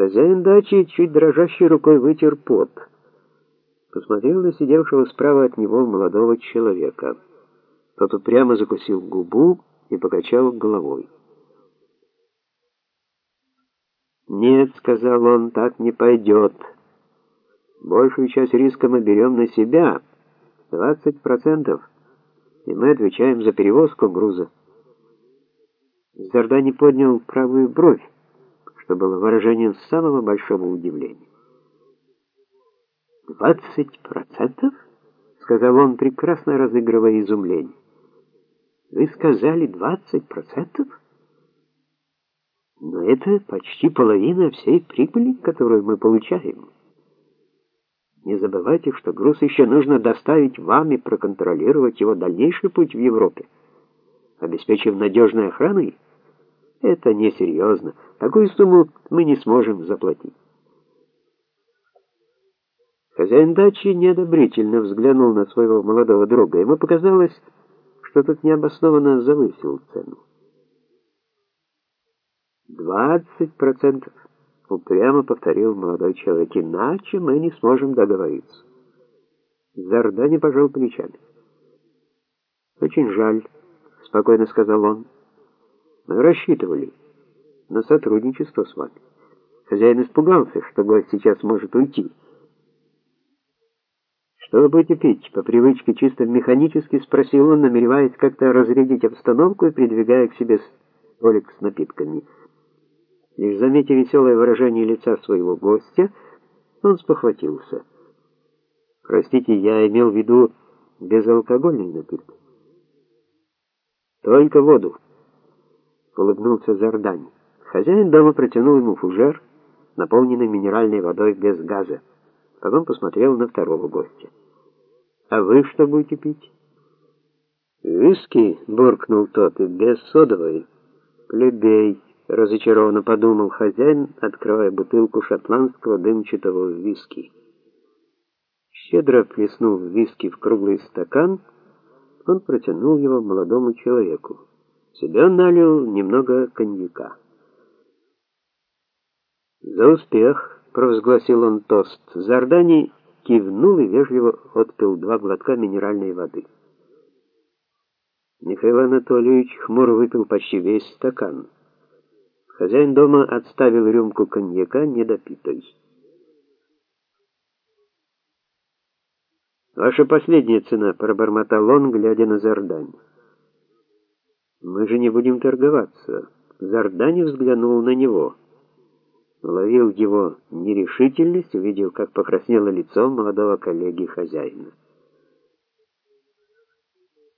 Хозяин дачи чуть дрожащей рукой вытер пот. Посмотрел на сидевшего справа от него молодого человека. Тот упрямо закусил губу и покачал головой. «Нет», — сказал он, — «так не пойдет. Большую часть риска мы берем на себя, 20%, и мы отвечаем за перевозку груза». Зардани поднял правую бровь, что было выражением самого большого удивления. «Двадцать процентов?» — сказал он, прекрасно разыгрывая изумление. «Вы сказали двадцать процентов?» «Но это почти половина всей прибыли, которую мы получаем. Не забывайте, что груз еще нужно доставить вам и проконтролировать его дальнейший путь в Европе, обеспечив надежной охраной». Это несерьезно. Такую сумму мы не сможем заплатить. Хозяин дачи неодобрительно взглянул на своего молодого друга. Ему показалось, что тот необоснованно завысил цену. «Двадцать процентов», — упрямо повторил молодой человек, — «иначе мы не сможем договориться». Зардани пожал плечами. «Очень жаль», — спокойно сказал он. Мы рассчитывали на сотрудничество с вами. Хозяин испугался, что гость сейчас может уйти. «Что вы будете пить?» — по привычке чисто механически спросил он, намереваясь как-то разрядить обстановку и придвигая к себе столик с напитками. Лишь заметив веселое выражение лица своего гостя, он спохватился. «Простите, я имел в виду безалкогольный напиток». «Только воду» улыбнулся Зардань. Хозяин дома протянул ему фужер, наполненный минеральной водой без газа. Потом посмотрел на второго гостя. «А вы что будете пить?» «Виски», — буркнул тот, — «и без содовой». «Плебей», — разочарованно подумал хозяин, открывая бутылку шотландского дымчатого виски. Щедро плеснув виски в круглый стакан, он протянул его молодому человеку. Себе налил немного коньяка. «За успех!» — провозгласил он тост. Зардани кивнул и вежливо отпил два глотка минеральной воды. Михаил Анатольевич хмуро выпил почти весь стакан. Хозяин дома отставил рюмку коньяка недопитой. «Ваша последняя цена», — пробормотал он, глядя на Зардани. Мы же не будем торговаться. Зардани взглянул на него. Ловил его нерешительность, увидел, как покраснело лицо молодого коллеги-хозяина.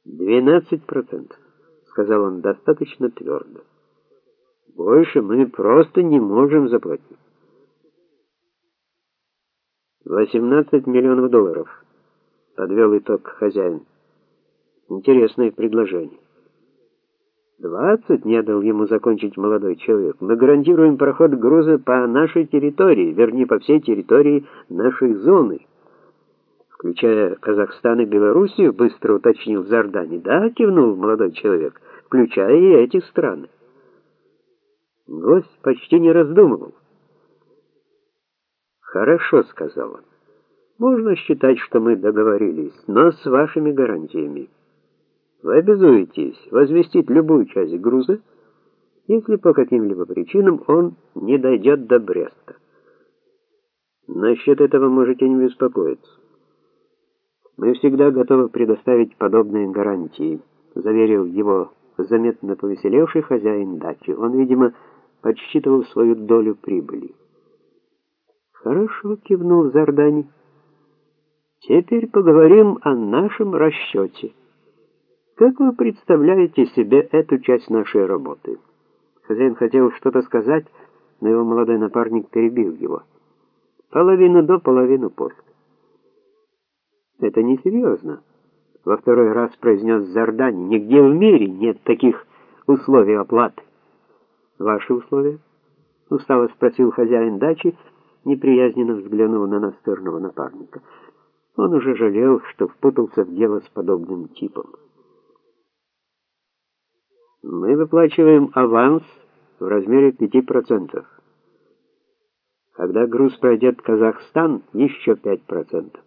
«Двенадцать процентов», — сказал он достаточно твердо. «Больше мы просто не можем заплатить». «Восемнадцать миллионов долларов», — подвел итог хозяин. «Интересное предложение». «Двадцать не дал ему закончить молодой человек. Мы гарантируем проход груза по нашей территории, вернее, по всей территории нашей зоны, включая Казахстан и Белоруссию», — быстро уточнил Зардани. «Да», — кивнул молодой человек, — «включая и эти страны». Гость почти не раздумывал. «Хорошо», — сказал он. «Можно считать, что мы договорились, но с вашими гарантиями». Вы обязуетесь возместить любую часть груза, если по каким-либо причинам он не дойдет до Бреста. Насчет этого можете не беспокоиться. Мы всегда готовы предоставить подобные гарантии, заверил его заметно повеселевший хозяин дачи. Он, видимо, подсчитывал свою долю прибыли. Хорошо, кивнул Зардани. Теперь поговорим о нашем расчете. Как вы представляете себе эту часть нашей работы? Хозяин хотел что-то сказать, но его молодой напарник перебил его. Половину до, половину после. Это несерьезно. Во второй раз произнес Зардани. Нигде в мире нет таких условий оплаты. Ваши условия? Устало спросил хозяин дачи, неприязненно взглянув на настырного напарника. Он уже жалел, что впутался в дело с подобным типом. Мы выплачиваем аванс в размере 5%. Когда груз пройдет Казахстан, еще 5%.